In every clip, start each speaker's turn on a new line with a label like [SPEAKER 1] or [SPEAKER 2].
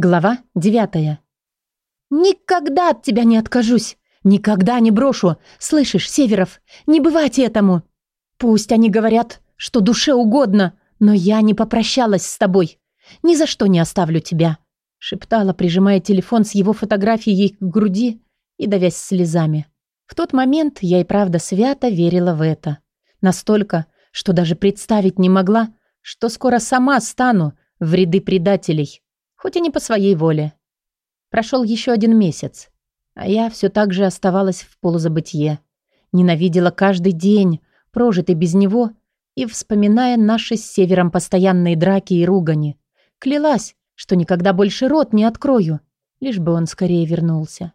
[SPEAKER 1] Глава девятая. «Никогда от тебя не откажусь! Никогда не брошу! Слышишь, Северов, не бывать этому! Пусть они говорят, что душе угодно, но я не попрощалась с тобой. Ни за что не оставлю тебя!» Шептала, прижимая телефон с его фотографией к груди и давясь слезами. В тот момент я и правда свято верила в это. Настолько, что даже представить не могла, что скоро сама стану в ряды предателей, хоть и не по своей воле. Прошел еще один месяц, а я все так же оставалась в полузабытье. Ненавидела каждый день, прожитый без него, и, вспоминая наши с Севером постоянные драки и ругани, клялась, что никогда больше рот не открою, лишь бы он скорее вернулся.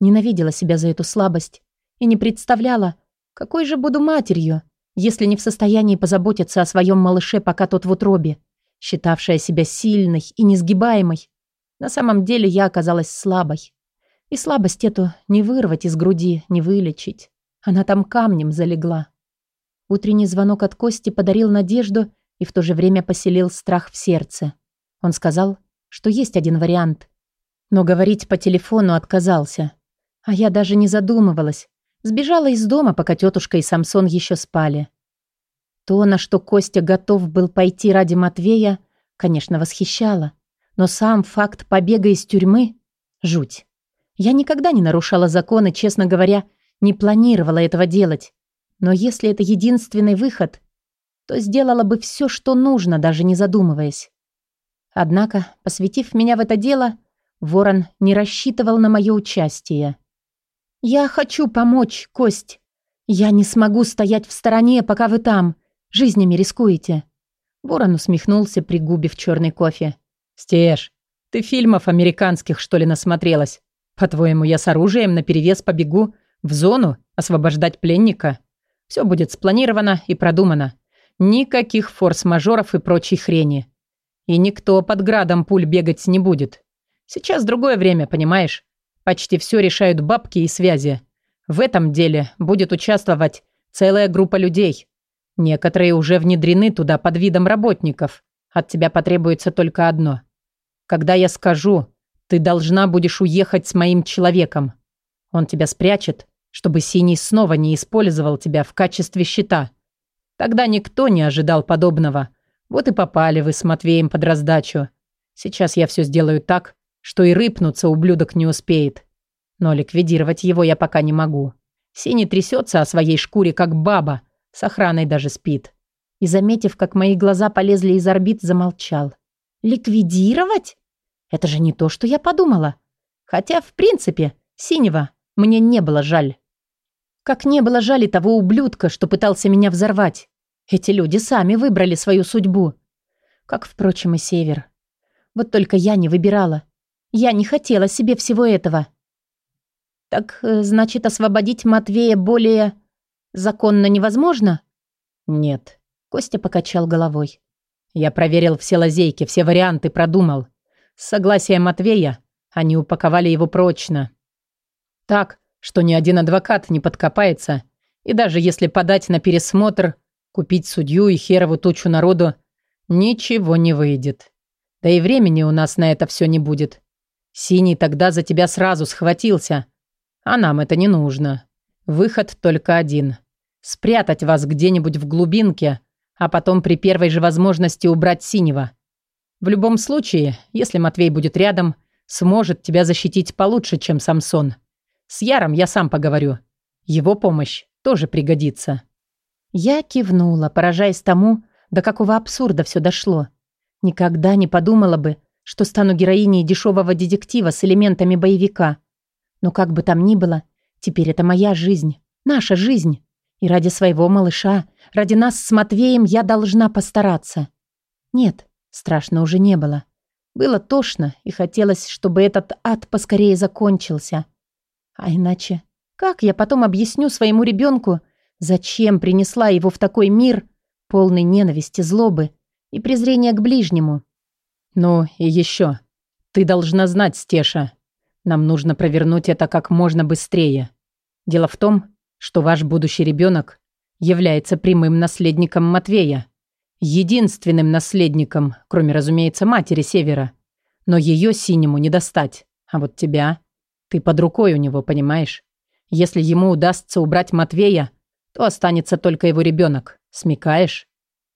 [SPEAKER 1] Ненавидела себя за эту слабость и не представляла, какой же буду матерью, если не в состоянии позаботиться о своем малыше, пока тот в утробе, считавшая себя сильной и несгибаемой. На самом деле я оказалась слабой. И слабость эту не вырвать из груди, не вылечить. Она там камнем залегла. Утренний звонок от Кости подарил надежду и в то же время поселил страх в сердце. Он сказал, что есть один вариант. Но говорить по телефону отказался. А я даже не задумывалась. Сбежала из дома, пока тетушка и Самсон еще спали. То, на что Костя готов был пойти ради Матвея, конечно, восхищало. Но сам факт побега из тюрьмы – жуть. Я никогда не нарушала законы, честно говоря, не планировала этого делать. Но если это единственный выход, то сделала бы все, что нужно, даже не задумываясь. Однако, посвятив меня в это дело, Ворон не рассчитывал на мое участие. «Я хочу помочь, Кость. Я не смогу стоять в стороне, пока вы там. Жизнями рискуете». Ворон усмехнулся, пригубив черный кофе.
[SPEAKER 2] «Стеж, ты фильмов американских, что ли, насмотрелась? По-твоему, я с оружием наперевес побегу в зону освобождать пленника? Все будет спланировано и продумано. Никаких форс-мажоров и прочей хрени. И никто под градом пуль бегать не будет. Сейчас другое время, понимаешь? Почти все решают бабки и связи. В этом деле будет участвовать целая группа людей. Некоторые уже внедрены туда под видом работников. От тебя потребуется только одно. Когда я скажу, ты должна будешь уехать с моим человеком. Он тебя спрячет, чтобы Синий снова не использовал тебя в качестве щита. Тогда никто не ожидал подобного. Вот и попали вы с Матвеем под раздачу. Сейчас я все сделаю так, что и рыпнуться ублюдок не успеет. Но ликвидировать его я пока не могу. Синий трясется о своей шкуре, как баба, с охраной даже спит. И, заметив, как мои глаза полезли из орбит, замолчал. «Ликвидировать? Это же не то, что я подумала. Хотя, в принципе, синего мне не было жаль. Как не было жаль и того ублюдка, что пытался меня взорвать. Эти люди сами выбрали свою судьбу. Как, впрочем, и Север. Вот только я не выбирала. Я не хотела себе всего этого. Так, э, значит, освободить Матвея более законно невозможно? Нет.
[SPEAKER 1] Костя покачал головой.
[SPEAKER 2] Я проверил все лазейки, все варианты продумал. С согласия Матвея они упаковали его прочно. Так, что ни один адвокат не подкопается, и даже если подать на пересмотр, купить судью и херову тучу народу, ничего не выйдет. Да и времени у нас на это все не будет. Синий тогда за тебя сразу схватился. А нам это не нужно. Выход только один. Спрятать вас где-нибудь в глубинке, а потом при первой же возможности убрать Синего. В любом случае, если Матвей будет рядом, сможет тебя защитить получше, чем Самсон. С Яром я сам поговорю. Его помощь тоже пригодится».
[SPEAKER 1] Я кивнула, поражаясь тому, до какого абсурда все дошло. Никогда не подумала бы, что стану героиней дешевого детектива с элементами боевика. Но как бы там ни было, теперь это моя жизнь, наша жизнь. И ради своего малыша, ради нас с Матвеем я должна постараться. Нет, страшно уже не было. Было тошно, и хотелось, чтобы этот ад поскорее закончился. А иначе, как я потом объясню своему ребенку, зачем принесла его в такой мир, полный ненависти, злобы и презрения к ближнему?
[SPEAKER 2] «Ну и еще. Ты должна знать, Стеша. Нам нужно провернуть это как можно быстрее. Дело в том, что ваш будущий ребенок является прямым наследником Матвея. Единственным наследником, кроме, разумеется, матери Севера. но ее синему не достать. А вот тебя... Ты под рукой у него, понимаешь? Если ему удастся убрать Матвея, то останется только его ребенок. Смекаешь?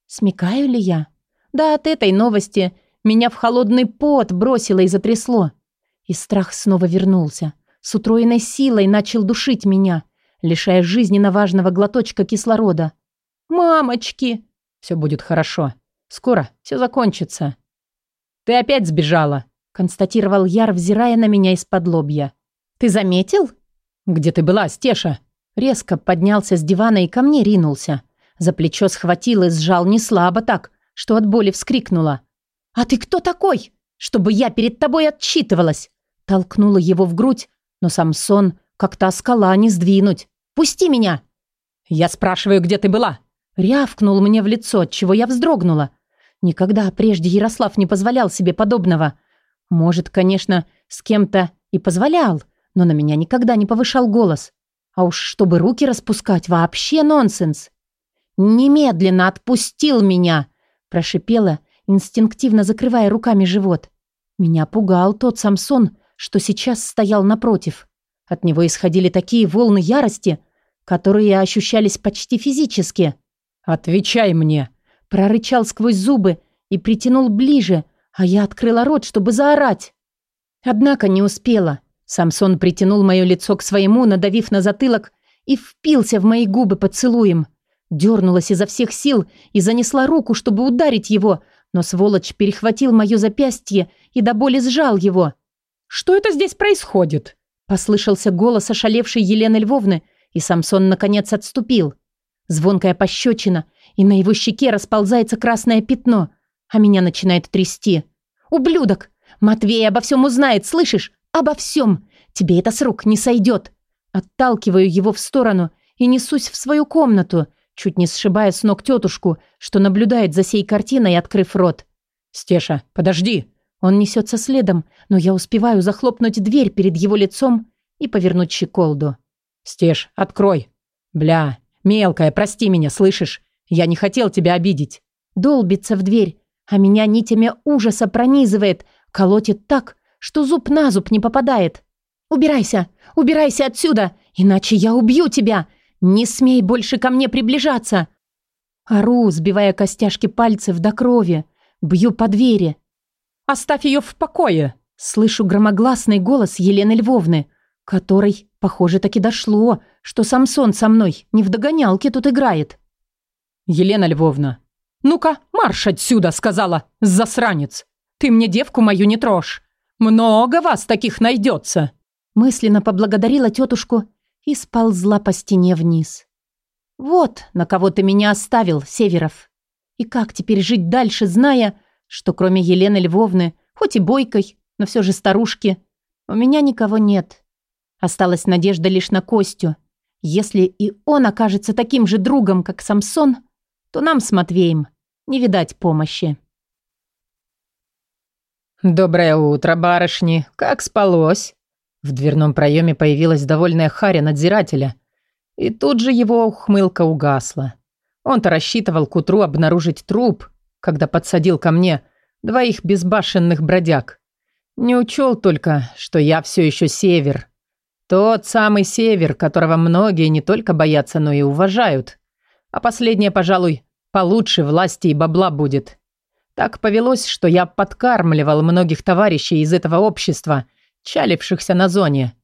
[SPEAKER 1] Смекаю ли я? Да от этой новости меня в холодный пот бросило и затрясло. И страх снова вернулся. С утроенной силой начал душить меня, лишая жизненно важного глоточка кислорода. «Мамочки!»
[SPEAKER 2] «Все будет хорошо. Скоро все закончится». «Ты опять сбежала», — констатировал Яр, взирая на меня из-под лобья.
[SPEAKER 1] «Ты заметил?»
[SPEAKER 2] «Где ты была, Стеша?»
[SPEAKER 1] Резко поднялся с дивана и ко мне ринулся. За плечо схватил и сжал не слабо так, что от боли вскрикнула. «А ты кто такой? Чтобы я перед тобой отчитывалась!» Толкнула его в грудь, но Самсон как-то скала не сдвинуть. «Пусти меня!»
[SPEAKER 2] «Я спрашиваю, где ты была?»
[SPEAKER 1] Рявкнул мне в лицо, от чего я вздрогнула. Никогда прежде Ярослав не позволял себе подобного. Может, конечно, с кем-то и позволял, но на меня никогда не повышал голос. А уж чтобы руки распускать, вообще нонсенс. «Немедленно отпустил меня!» – прошипела, инстинктивно закрывая руками живот. Меня пугал тот Самсон, что сейчас стоял напротив. От него исходили такие волны ярости, которые ощущались почти физически.
[SPEAKER 2] «Отвечай мне!»
[SPEAKER 1] – прорычал сквозь зубы и притянул ближе, а я открыла рот, чтобы заорать. Однако не успела. Самсон притянул мое лицо к своему, надавив на затылок, и впился в мои губы поцелуем. Дернулась изо всех сил и занесла руку, чтобы ударить его, но сволочь перехватил мое запястье и до боли сжал его.
[SPEAKER 2] «Что это здесь происходит?»
[SPEAKER 1] Послышался голос ошалевшей Елены Львовны, и Самсон наконец отступил. Звонкая пощечина, и на его щеке расползается красное пятно, а меня начинает трясти. «Ублюдок! Матвей обо всем узнает, слышишь? Обо всем. Тебе это с рук не сойдет. Отталкиваю его в сторону и несусь в свою комнату, чуть не сшибая с ног тетушку, что наблюдает за сей картиной, открыв рот.
[SPEAKER 2] «Стеша, подожди!»
[SPEAKER 1] Он несется следом, но я успеваю захлопнуть дверь перед его лицом и повернуть щеколду.
[SPEAKER 2] «Стеш, открой!» «Бля, мелкая, прости меня, слышишь? Я не хотел тебя обидеть!»
[SPEAKER 1] Долбится в дверь, а меня нитями ужаса пронизывает, колотит так, что зуб на зуб не попадает. «Убирайся! Убирайся отсюда! Иначе я убью тебя! Не смей больше ко мне приближаться!» Ору, сбивая костяшки пальцев до крови. Бью по двери.
[SPEAKER 2] «Оставь ее в покое!»
[SPEAKER 1] Слышу громогласный голос Елены Львовны, которой, похоже, таки дошло, что Самсон со мной не в догонялке тут играет.
[SPEAKER 2] «Елена Львовна, ну-ка, марш отсюда!» сказала, засранец. «Ты мне девку мою не трожь. Много вас таких найдется!»
[SPEAKER 1] Мысленно поблагодарила тетушку и сползла по стене вниз. «Вот на кого ты меня оставил, Северов. И как теперь жить дальше, зная, что кроме Елены Львовны, хоть и бойкой, но все же старушки, у меня никого нет. Осталась надежда лишь на Костю. Если и он окажется таким же другом, как Самсон, то нам с Матвеем не видать помощи».
[SPEAKER 2] «Доброе утро, барышни! Как спалось?» В дверном проеме появилась довольная Харя надзирателя. И тут же его ухмылка угасла. Он-то рассчитывал к утру обнаружить труп, когда подсадил ко мне двоих безбашенных бродяг. Не учел только, что я все еще север. Тот самый север, которого многие не только боятся, но и уважают. А последнее, пожалуй, получше власти и бабла будет. Так повелось, что я подкармливал многих товарищей из этого общества, чалившихся на зоне.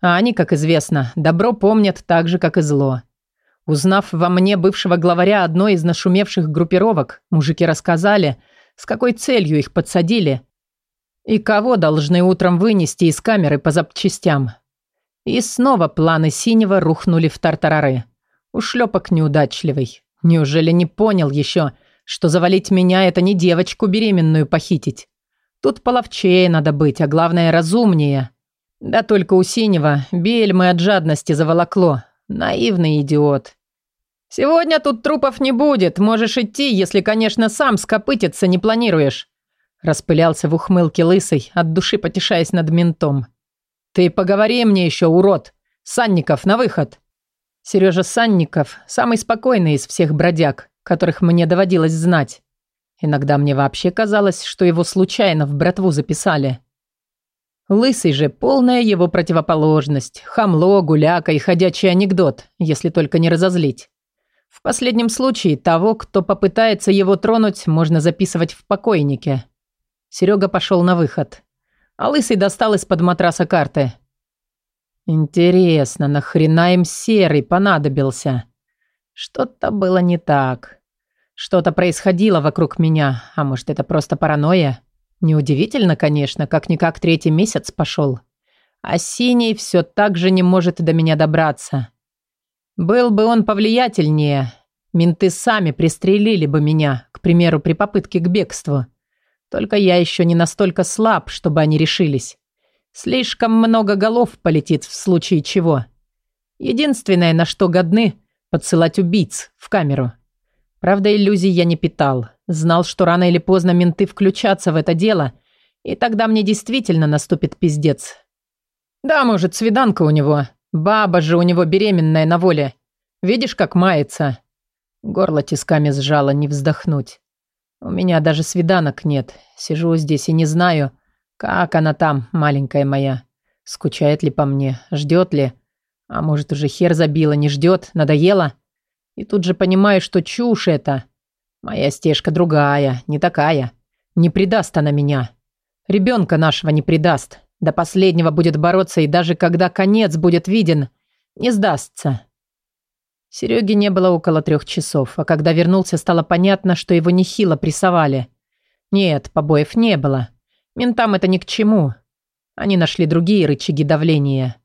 [SPEAKER 2] А они, как известно, добро помнят так же, как и зло. Узнав во мне бывшего главаря одной из нашумевших группировок, мужики рассказали, с какой целью их подсадили и кого должны утром вынести из камеры по запчастям. И снова планы Синего рухнули в тартарары. Ушлепок неудачливый. Неужели не понял еще, что завалить меня – это не девочку беременную похитить. Тут половчее надо быть, а главное разумнее. Да только у синего бельмы от жадности заволокло. Наивный идиот. «Сегодня тут трупов не будет. Можешь идти, если, конечно, сам скопытиться не планируешь». Распылялся в ухмылке лысый, от души потешаясь над ментом. «Ты поговори мне еще, урод! Санников, на выход!» Сережа Санников – самый спокойный из всех бродяг которых мне доводилось знать. Иногда мне вообще казалось, что его случайно в братву записали. Лысый же полная его противоположность. Хамло, гуляка и ходячий анекдот, если только не разозлить. В последнем случае того, кто попытается его тронуть, можно записывать в покойнике. Серега пошел на выход. А Лысый достал из-под матраса карты. Интересно, нахрена им серый понадобился? Что-то было не так. Что-то происходило вокруг меня, а может, это просто паранойя? Неудивительно, конечно, как-никак третий месяц пошел. А синий все так же не может до меня добраться. Был бы он повлиятельнее, менты сами пристрелили бы меня, к примеру, при попытке к бегству. Только я еще не настолько слаб, чтобы они решились. Слишком много голов полетит в случае чего. Единственное, на что годны – подсылать убийц в камеру. Правда, иллюзий я не питал. Знал, что рано или поздно менты включатся в это дело, и тогда мне действительно наступит пиздец. Да, может, свиданка у него. Баба же у него беременная на воле. Видишь, как мается? Горло тисками сжало, не вздохнуть. У меня даже свиданок нет. Сижу здесь и не знаю, как она там, маленькая моя. Скучает ли по мне, ждет ли? А может, уже хер забила, не ждет, надоело? И тут же понимаю, что чушь это. Моя стежка другая, не такая. Не предаст она меня. Ребенка нашего не предаст. До последнего будет бороться, и даже когда конец будет виден, не сдастся. Сереги не было около трех часов, а когда вернулся, стало понятно, что его нехило прессовали. Нет, побоев не было. Ментам это ни к чему. Они нашли другие рычаги давления.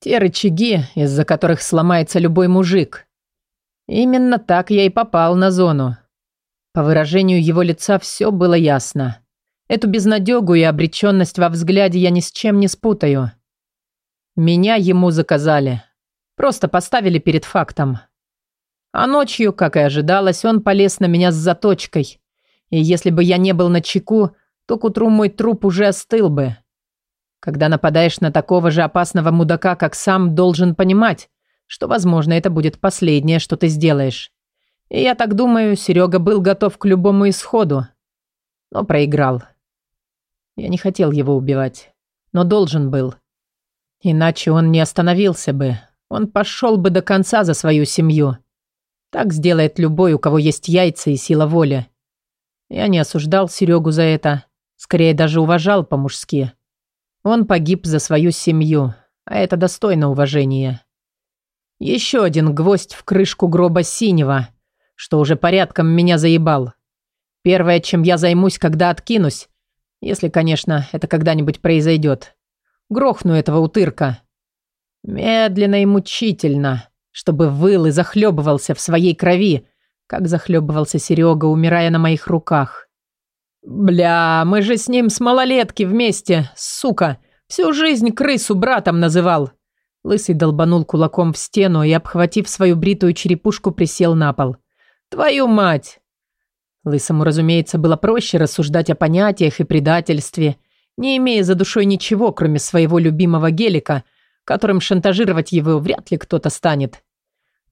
[SPEAKER 2] Те рычаги, из-за которых сломается любой мужик. Именно так я и попал на зону. По выражению его лица все было ясно. Эту безнадегу и обреченность во взгляде я ни с чем не спутаю. Меня ему заказали. Просто поставили перед фактом. А ночью, как и ожидалось, он полез на меня с заточкой. И если бы я не был на чеку, то к утру мой труп уже остыл бы. Когда нападаешь на такого же опасного мудака, как сам, должен понимать, что, возможно, это будет последнее, что ты сделаешь. И я так думаю, Серега был готов к любому исходу. Но проиграл. Я не хотел его убивать, но должен был. Иначе он не остановился бы, он пошел бы до конца за свою семью. Так сделает любой, у кого есть яйца и сила воли. Я не осуждал Серегу за это, скорее даже уважал по-мужски. Он погиб за свою семью, а это достойно уважения. Еще один гвоздь в крышку гроба синего, что уже порядком меня заебал. Первое, чем я займусь, когда откинусь, если, конечно, это когда-нибудь произойдет. Грохну этого утырка. Медленно и мучительно, чтобы выл и захлебывался в своей крови, как захлебывался Серега, умирая на моих руках. «Бля, мы же с ним с малолетки вместе, сука! Всю жизнь крысу братом называл!» Лысый долбанул кулаком в стену и, обхватив свою бритую черепушку, присел на пол. «Твою мать!» Лысому, разумеется, было проще рассуждать о понятиях и предательстве, не имея за душой ничего, кроме своего любимого гелика – которым шантажировать его вряд ли кто-то станет.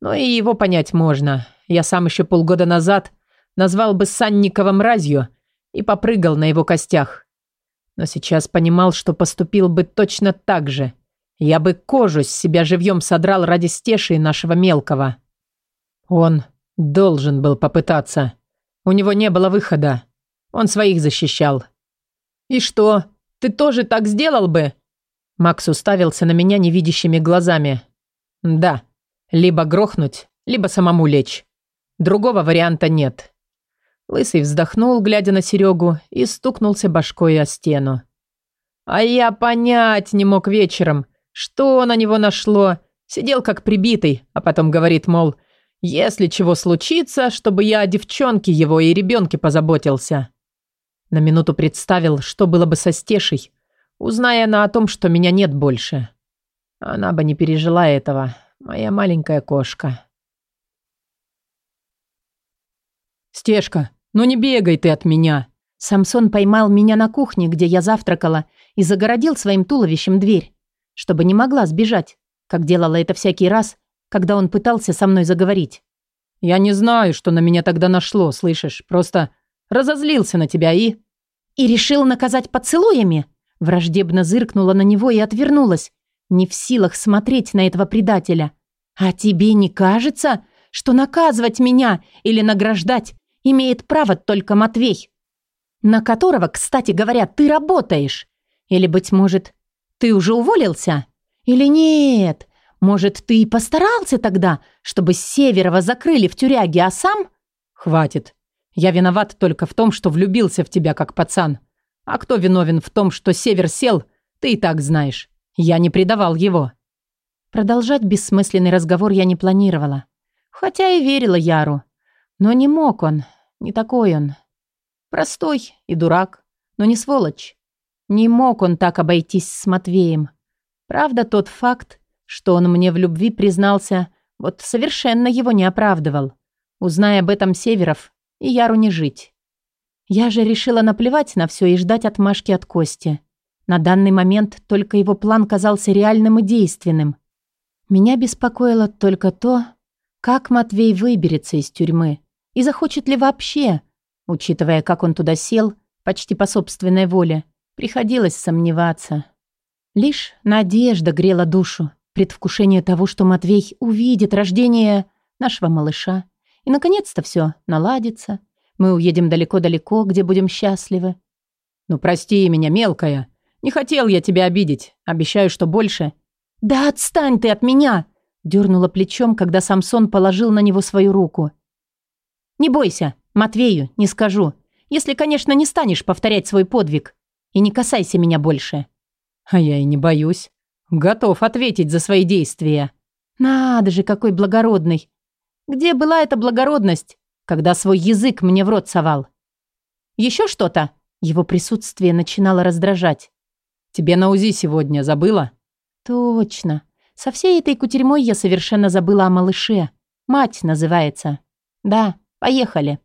[SPEAKER 2] Но и его понять можно. Я сам еще полгода назад назвал бы Санникова мразью и попрыгал на его костях. Но сейчас понимал, что поступил бы точно так же. Я бы кожу с себя живьем содрал ради стеши нашего мелкого. Он должен был попытаться. У него не было выхода. Он своих защищал. «И что, ты тоже так сделал бы?» Макс уставился на меня невидящими глазами. «Да, либо грохнуть, либо самому лечь. Другого варианта нет». Лысый вздохнул, глядя на Серегу, и стукнулся башкой о стену. А я понять не мог вечером, что на него нашло. Сидел как прибитый, а потом говорит, мол, если чего случится, чтобы я о девчонке его и ребенке позаботился. На минуту представил, что было бы со Стешей, Узная она о том, что меня нет больше. Она бы не пережила этого, моя маленькая кошка. «Стежка, ну не бегай ты от меня!»
[SPEAKER 1] Самсон поймал меня на кухне, где я завтракала, и загородил своим туловищем дверь, чтобы не могла сбежать, как делала это всякий раз, когда он пытался со мной заговорить.
[SPEAKER 2] «Я не знаю, что на меня тогда нашло, слышишь? Просто Разозлился на тебя и...»
[SPEAKER 1] «И решил наказать поцелуями?» Враждебно зыркнула на него и отвернулась, не в силах смотреть на этого предателя. «А тебе не кажется, что наказывать меня или награждать имеет право только Матвей, на которого, кстати говоря, ты работаешь? Или, быть может, ты уже уволился? Или нет? Может, ты и постарался тогда, чтобы Северова закрыли в тюряге, а сам...»
[SPEAKER 2] «Хватит. Я виноват только в том, что влюбился в тебя как пацан. А кто виновен в том, что Север сел, ты и так знаешь. Я не предавал его».
[SPEAKER 1] Продолжать бессмысленный разговор я не планировала. Хотя и верила Яру. Но не мог он. Не такой он. Простой и дурак, но не сволочь. Не мог он так обойтись с Матвеем. Правда, тот факт, что он мне в любви признался, вот совершенно его не оправдывал. Узная об этом Северов, и Яру не жить. Я же решила наплевать на все и ждать отмашки от Кости. На данный момент только его план казался реальным и действенным. Меня беспокоило только то, как Матвей выберется из тюрьмы и захочет ли вообще, учитывая, как он туда сел, почти по собственной воле, приходилось сомневаться. Лишь надежда грела душу, предвкушение того, что Матвей увидит рождение нашего малыша, и, наконец-то, все наладится. Мы уедем далеко-далеко, где будем счастливы.
[SPEAKER 2] Ну, прости меня, мелкая. Не хотел я тебя обидеть. Обещаю, что больше...
[SPEAKER 1] Да отстань ты от меня! Дернула плечом, когда Самсон положил на него свою руку. Не бойся, Матвею не скажу. Если, конечно, не станешь повторять свой подвиг. И не касайся меня больше.
[SPEAKER 2] А я и не боюсь. Готов ответить за свои действия.
[SPEAKER 1] Надо же, какой благородный. Где была эта благородность, когда свой язык мне в рот совал? Еще что-то? Его присутствие начинало раздражать.
[SPEAKER 2] Тебе на УЗИ сегодня забыла?
[SPEAKER 1] Точно. Со всей этой кутерьмой я совершенно забыла о малыше. Мать называется. Да, поехали.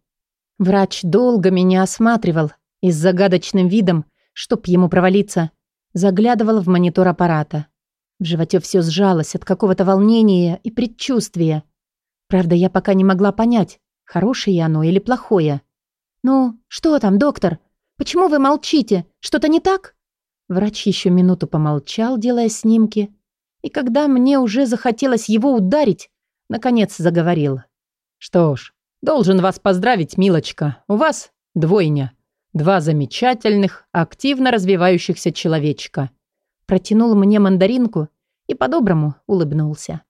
[SPEAKER 1] Врач долго меня осматривал и с загадочным видом, чтоб ему провалиться, заглядывал в монитор аппарата. В животе все сжалось от какого-то волнения и предчувствия. Правда, я пока не могла понять, хорошее оно или плохое. «Ну, что там, доктор? Почему вы молчите? Что-то не так?» Врач еще минуту помолчал, делая снимки, и когда мне уже захотелось его ударить, наконец заговорил.
[SPEAKER 2] «Что ж, должен вас поздравить, милочка. У вас двойня. Два замечательных, активно развивающихся человечка».
[SPEAKER 1] Протянул мне мандаринку и по-доброму улыбнулся.